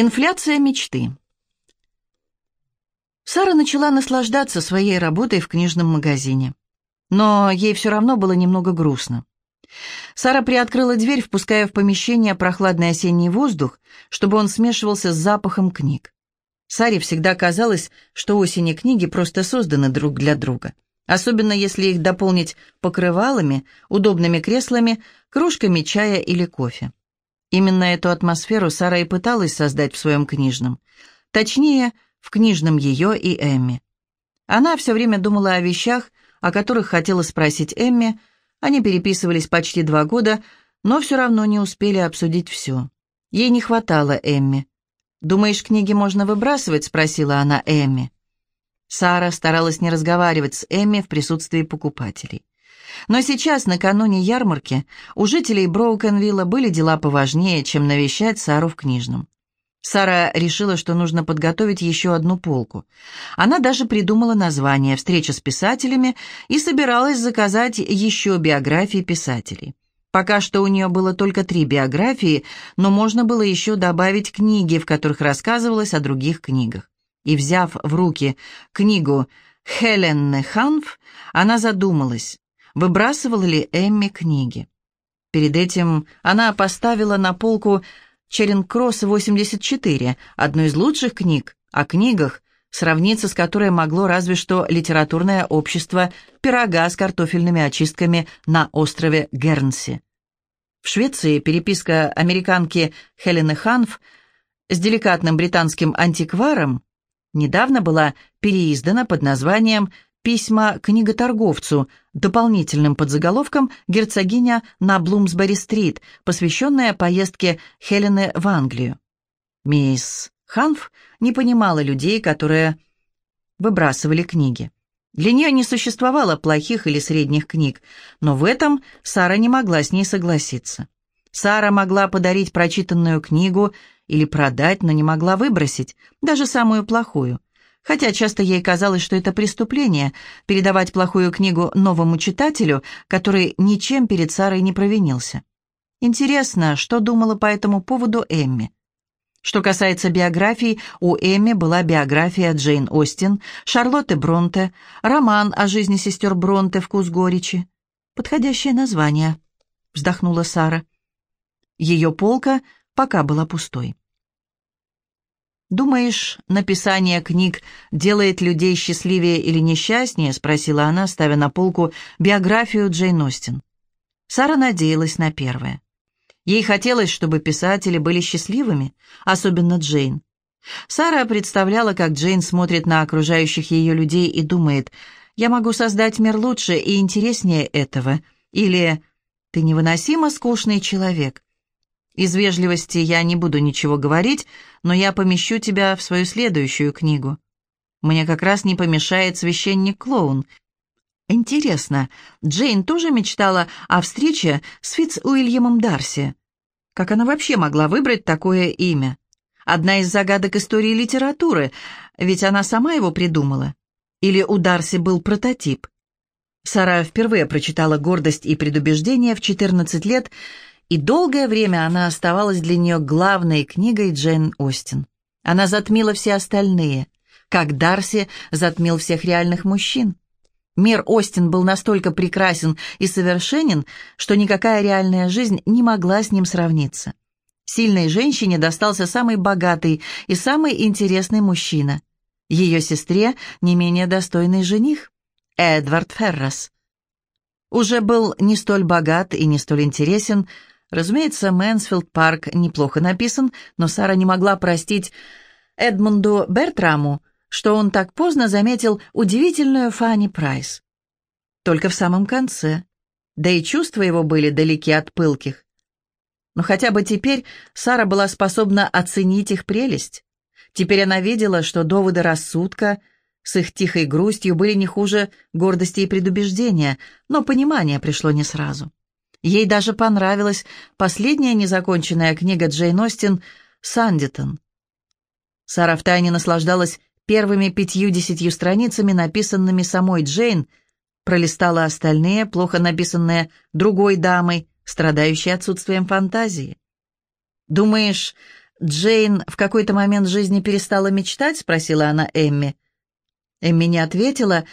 Инфляция мечты. Сара начала наслаждаться своей работой в книжном магазине. Но ей все равно было немного грустно. Сара приоткрыла дверь, впуская в помещение прохладный осенний воздух, чтобы он смешивался с запахом книг. Саре всегда казалось, что осень и книги просто созданы друг для друга, особенно если их дополнить покрывалами, удобными креслами, кружками чая или кофе. Именно эту атмосферу Сара и пыталась создать в своем книжном. Точнее, в книжном ее и Эмми. Она все время думала о вещах, о которых хотела спросить Эмми. Они переписывались почти два года, но все равно не успели обсудить все. Ей не хватало Эмми. «Думаешь, книги можно выбрасывать?» — спросила она Эмми. Сара старалась не разговаривать с Эмми в присутствии покупателей. Но сейчас, накануне ярмарки, у жителей Броукенвилла были дела поважнее, чем навещать Сару в книжном. Сара решила, что нужно подготовить еще одну полку. Она даже придумала название «Встреча с писателями» и собиралась заказать еще биографии писателей. Пока что у нее было только три биографии, но можно было еще добавить книги, в которых рассказывалось о других книгах. И взяв в руки книгу Хеленны Ханф, она задумалась, выбрасывала ли Эмми книги. Перед этим она поставила на полку Черинг-Кросс 84, одну из лучших книг о книгах, сравниться с которой могло разве что литературное общество пирога с картофельными очистками на острове Гернси. В Швеции переписка американки Хелены Ханф с деликатным британским антикваром недавно была переиздана под названием письма книготорговцу, дополнительным подзаголовком «Герцогиня на Блумсбери-стрит», посвященная поездке Хелены в Англию. Мисс Ханф не понимала людей, которые выбрасывали книги. Для нее не существовало плохих или средних книг, но в этом Сара не могла с ней согласиться. Сара могла подарить прочитанную книгу или продать, но не могла выбросить, даже самую плохую – хотя часто ей казалось, что это преступление – передавать плохую книгу новому читателю, который ничем перед Сарой не провинился. Интересно, что думала по этому поводу Эмми. Что касается биографий, у Эмми была биография Джейн Остин, Шарлотты Бронте, роман о жизни сестер Бронте «Вкус горечи». «Подходящее название», — вздохнула Сара. Ее полка пока была пустой. «Думаешь, написание книг делает людей счастливее или несчастнее?» — спросила она, ставя на полку биографию Джейн Остин. Сара надеялась на первое. Ей хотелось, чтобы писатели были счастливыми, особенно Джейн. Сара представляла, как Джейн смотрит на окружающих ее людей и думает, «Я могу создать мир лучше и интереснее этого», или «Ты невыносимо скучный человек». Из вежливости я не буду ничего говорить, но я помещу тебя в свою следующую книгу. Мне как раз не помешает священник-клоун. Интересно, Джейн тоже мечтала о встрече с Фитц Уильямом Дарси? Как она вообще могла выбрать такое имя? Одна из загадок истории литературы, ведь она сама его придумала. Или у Дарси был прототип? Сара впервые прочитала «Гордость и предубеждение» в 14 лет – и долгое время она оставалась для нее главной книгой Джейн Остин. Она затмила все остальные, как Дарси затмил всех реальных мужчин. Мир Остин был настолько прекрасен и совершенен, что никакая реальная жизнь не могла с ним сравниться. Сильной женщине достался самый богатый и самый интересный мужчина. Ее сестре не менее достойный жених – Эдвард Феррарс. Уже был не столь богат и не столь интересен, Разумеется, Мэнсфилд Парк неплохо написан, но Сара не могла простить Эдмунду Бертраму, что он так поздно заметил удивительную Фанни Прайс. Только в самом конце. Да и чувства его были далеки от пылких. Но хотя бы теперь Сара была способна оценить их прелесть. Теперь она видела, что доводы рассудка с их тихой грустью были не хуже гордости и предубеждения, но понимание пришло не сразу. Ей даже понравилась последняя незаконченная книга Джейн Остин «Сандитон». Сара втайне наслаждалась первыми пятью-десятью страницами, написанными самой Джейн, пролистала остальные, плохо написанные другой дамой, страдающей отсутствием фантазии. «Думаешь, Джейн в какой-то момент жизни перестала мечтать?» — спросила она Эмми. Эмми не ответила.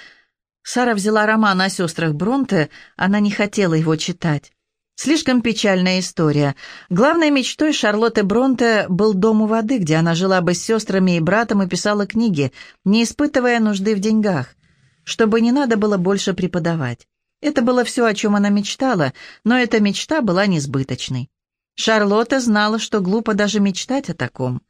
Сара взяла роман о сестрах Бронте, она не хотела его читать. Слишком печальная история. Главной мечтой Шарлотты Бронте был дом у воды, где она жила бы с сестрами и братом и писала книги, не испытывая нужды в деньгах, чтобы не надо было больше преподавать. Это было все, о чем она мечтала, но эта мечта была несбыточной. Шарлотта знала, что глупо даже мечтать о таком.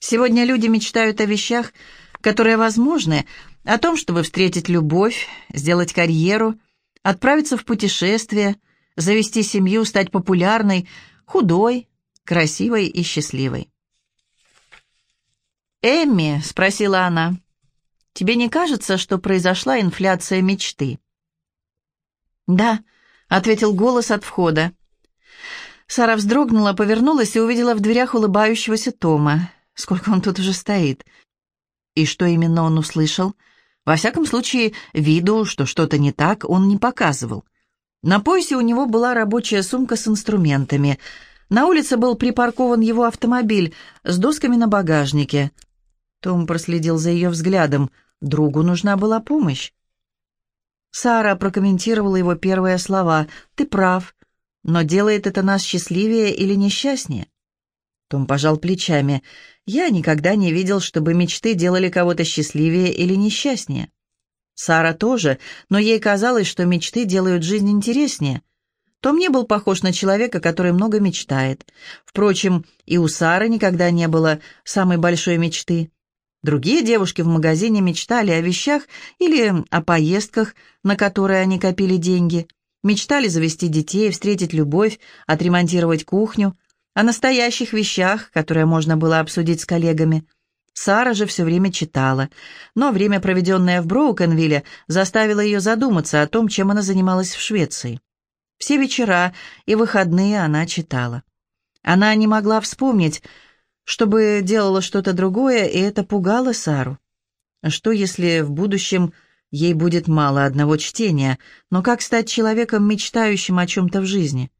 Сегодня люди мечтают о вещах, которые возможны, о том, чтобы встретить любовь, сделать карьеру, отправиться в путешествие – завести семью, стать популярной, худой, красивой и счастливой. «Эмми», — спросила она, — «тебе не кажется, что произошла инфляция мечты?» «Да», — ответил голос от входа. Сара вздрогнула, повернулась и увидела в дверях улыбающегося Тома. Сколько он тут уже стоит. И что именно он услышал? Во всяком случае, виду, что что-то не так, он не показывал. На поясе у него была рабочая сумка с инструментами. На улице был припаркован его автомобиль с досками на багажнике. Том проследил за ее взглядом. Другу нужна была помощь. Сара прокомментировала его первые слова. «Ты прав, но делает это нас счастливее или несчастнее?» Том пожал плечами. «Я никогда не видел, чтобы мечты делали кого-то счастливее или несчастнее. Сара тоже, но ей казалось, что мечты делают жизнь интереснее. Том не был похож на человека, который много мечтает. Впрочем, и у Сары никогда не было самой большой мечты. Другие девушки в магазине мечтали о вещах или о поездках, на которые они копили деньги. Мечтали завести детей, встретить любовь, отремонтировать кухню, о настоящих вещах, которые можно было обсудить с коллегами. Сара же все время читала, но время, проведенное в Броукенвилле, заставило ее задуматься о том, чем она занималась в Швеции. Все вечера и выходные она читала. Она не могла вспомнить, чтобы делала что-то другое, и это пугало Сару. Что, если в будущем ей будет мало одного чтения, но как стать человеком, мечтающим о чем-то в жизни?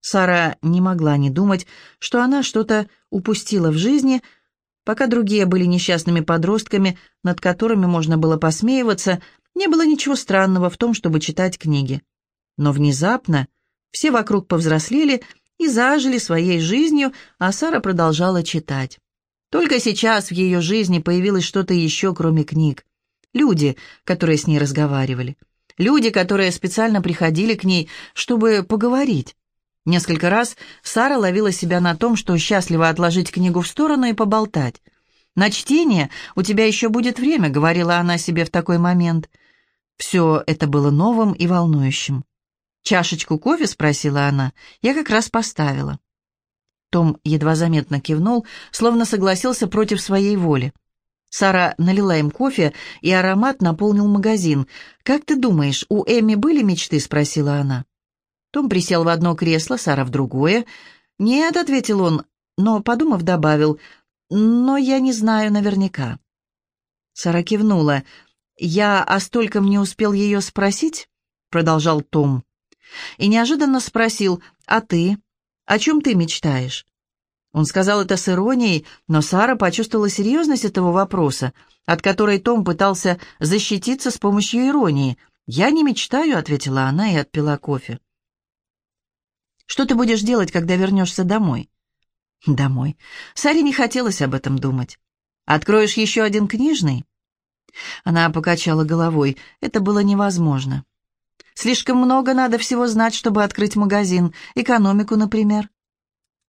Сара не могла не думать, что она что-то упустила в жизни – Пока другие были несчастными подростками, над которыми можно было посмеиваться, не было ничего странного в том, чтобы читать книги. Но внезапно все вокруг повзрослели и зажили своей жизнью, а Сара продолжала читать. Только сейчас в ее жизни появилось что-то еще, кроме книг. Люди, которые с ней разговаривали. Люди, которые специально приходили к ней, чтобы поговорить. Несколько раз Сара ловила себя на том, что счастливо отложить книгу в сторону и поболтать. «На чтение у тебя еще будет время», — говорила она себе в такой момент. Все это было новым и волнующим. «Чашечку кофе?» — спросила она. «Я как раз поставила». Том едва заметно кивнул, словно согласился против своей воли. Сара налила им кофе, и аромат наполнил магазин. «Как ты думаешь, у Эми были мечты?» — спросила она. Том присел в одно кресло, Сара в другое. «Нет», — ответил он, но, подумав, добавил, «но я не знаю наверняка». Сара кивнула. «Я о стольком не успел ее спросить?» — продолжал Том. И неожиданно спросил, «А ты? О чем ты мечтаешь?» Он сказал это с иронией, но Сара почувствовала серьезность этого вопроса, от которой Том пытался защититься с помощью иронии. «Я не мечтаю», — ответила она и отпила кофе. Что ты будешь делать, когда вернешься домой?» «Домой». Саре не хотелось об этом думать. «Откроешь еще один книжный?» Она покачала головой. Это было невозможно. «Слишком много надо всего знать, чтобы открыть магазин. Экономику, например».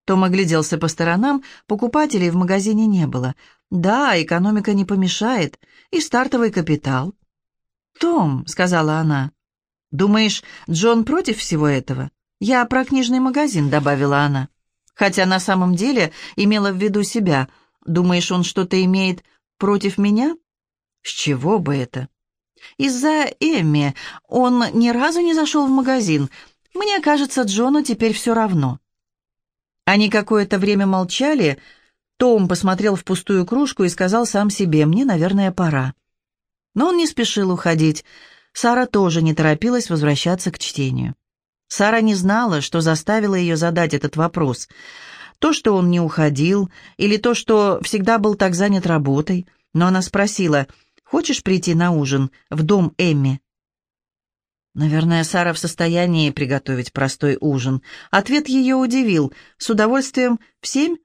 Том огляделся по сторонам, покупателей в магазине не было. «Да, экономика не помешает. И стартовый капитал». «Том», — сказала она, — «думаешь, Джон против всего этого?» «Я про книжный магазин», — добавила она. Хотя на самом деле имела в виду себя. «Думаешь, он что-то имеет против меня?» «С чего бы это?» «Из-за Эмми. Он ни разу не зашел в магазин. Мне кажется, Джону теперь все равно». Они какое-то время молчали. Том посмотрел в пустую кружку и сказал сам себе, «Мне, наверное, пора». Но он не спешил уходить. Сара тоже не торопилась возвращаться к чтению. Сара не знала, что заставило ее задать этот вопрос. То, что он не уходил, или то, что всегда был так занят работой. Но она спросила, «Хочешь прийти на ужин в дом Эмми?» Наверное, Сара в состоянии приготовить простой ужин. Ответ ее удивил. С удовольствием в семь?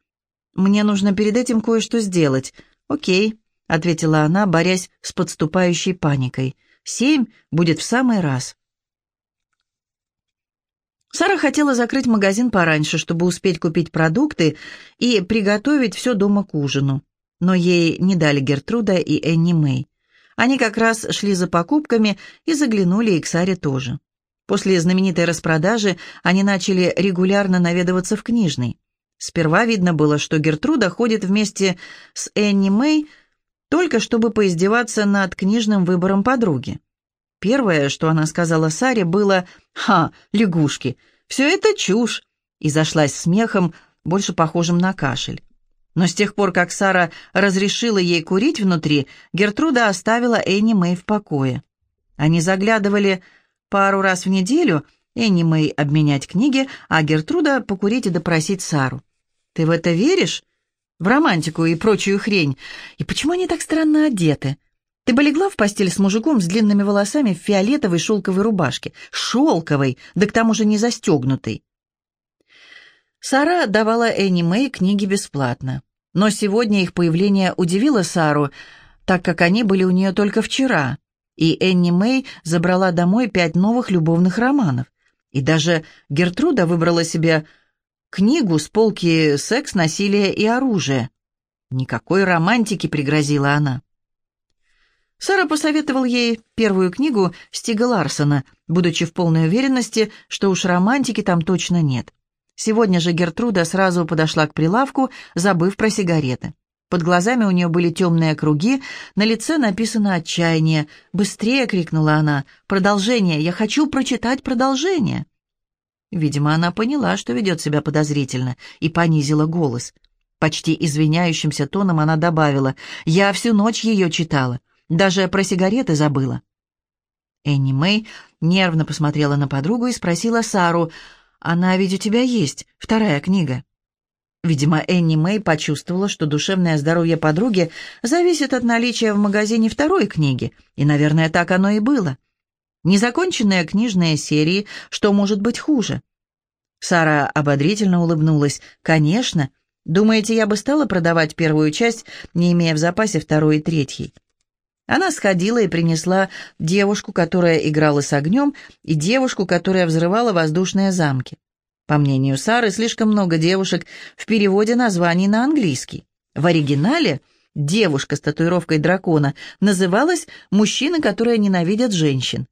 Мне нужно перед этим кое-что сделать. Окей, ответила она, борясь с подступающей паникой. Семь будет в самый раз. Сара хотела закрыть магазин пораньше, чтобы успеть купить продукты и приготовить все дома к ужину. Но ей не дали Гертруда и Энни Мэй. Они как раз шли за покупками и заглянули и к Саре тоже. После знаменитой распродажи они начали регулярно наведываться в книжный. Сперва видно было, что Гертруда ходит вместе с Энни Мэй, только чтобы поиздеваться над книжным выбором подруги. Первое, что она сказала Саре, было «Ха, лягушки, все это чушь!» и зашлась смехом, больше похожим на кашель. Но с тех пор, как Сара разрешила ей курить внутри, Гертруда оставила Энни Мэй в покое. Они заглядывали пару раз в неделю, Энни Мэй обменять книги, а Гертруда покурить и допросить Сару. «Ты в это веришь? В романтику и прочую хрень? И почему они так странно одеты? Ты бы легла в постель с мужиком с длинными волосами в фиолетовой шелковой рубашке. Шелковой, да к тому же не застегнутой». Сара давала Энни Мэй книги бесплатно. Но сегодня их появление удивило Сару, так как они были у нее только вчера, и Энни Мэй забрала домой пять новых любовных романов. И даже Гертруда выбрала себе книгу с полки «Секс, насилие и оружие». Никакой романтики, пригрозила она. Сара посоветовал ей первую книгу Стига Ларсона, будучи в полной уверенности, что уж романтики там точно нет. Сегодня же Гертруда сразу подошла к прилавку, забыв про сигареты. Под глазами у нее были темные круги, на лице написано «отчаяние». «Быстрее!» — крикнула она. «Продолжение! Я хочу прочитать продолжение!» Видимо, она поняла, что ведет себя подозрительно, и понизила голос. Почти извиняющимся тоном она добавила, «Я всю ночь ее читала, даже про сигареты забыла». Энни Мэй нервно посмотрела на подругу и спросила Сару, она ведь у тебя есть, вторая книга». Видимо, Энни Мэй почувствовала, что душевное здоровье подруги зависит от наличия в магазине второй книги, и, наверное, так оно и было. Незаконченные книжные серии, что может быть хуже? Сара ободрительно улыбнулась. «Конечно. Думаете, я бы стала продавать первую часть, не имея в запасе второй и третьей?» Она сходила и принесла девушку, которая играла с огнем, и девушку, которая взрывала воздушные замки. По мнению Сары, слишком много девушек в переводе названий на английский. В оригинале девушка с татуировкой дракона называлась «Мужчины, которые ненавидят женщин».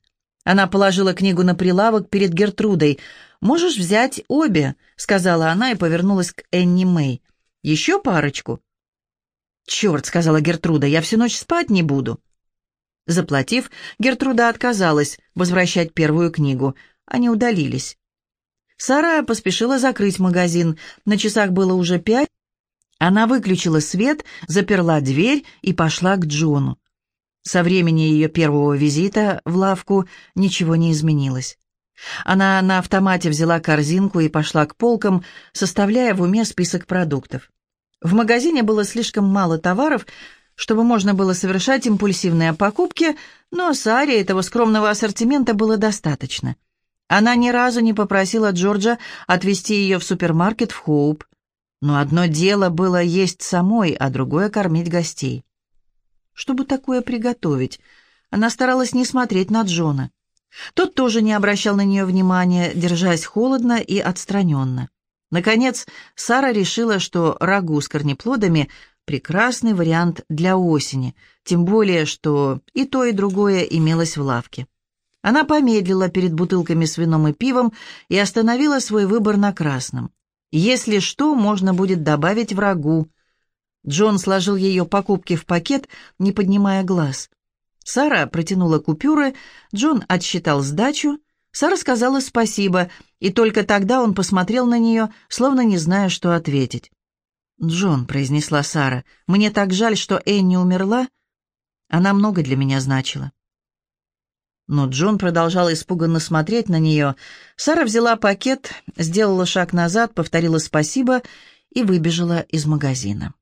Она положила книгу на прилавок перед Гертрудой. «Можешь взять обе», — сказала она и повернулась к Энни Мэй. «Еще парочку?» «Черт», — сказала Гертруда, — «я всю ночь спать не буду». Заплатив, Гертруда отказалась возвращать первую книгу. Они удалились. Сара поспешила закрыть магазин. На часах было уже пять. Она выключила свет, заперла дверь и пошла к Джону. Со времени ее первого визита в лавку ничего не изменилось. Она на автомате взяла корзинку и пошла к полкам, составляя в уме список продуктов. В магазине было слишком мало товаров, чтобы можно было совершать импульсивные покупки, но Саре этого скромного ассортимента было достаточно. Она ни разу не попросила Джорджа отвезти ее в супермаркет в Хоуп. Но одно дело было есть самой, а другое — кормить гостей. Чтобы такое приготовить, она старалась не смотреть на Джона. Тот тоже не обращал на нее внимания, держась холодно и отстраненно. Наконец, Сара решила, что рагу с корнеплодами Прекрасный вариант для осени, тем более, что и то, и другое имелось в лавке. Она помедлила перед бутылками с вином и пивом и остановила свой выбор на красном. Если что, можно будет добавить врагу. Джон сложил ее покупки в пакет, не поднимая глаз. Сара протянула купюры, Джон отсчитал сдачу, Сара сказала спасибо, и только тогда он посмотрел на нее, словно не зная, что ответить. «Джон», — произнесла Сара, — «мне так жаль, что Энни умерла. Она много для меня значила». Но Джон продолжал испуганно смотреть на нее. Сара взяла пакет, сделала шаг назад, повторила спасибо и выбежала из магазина.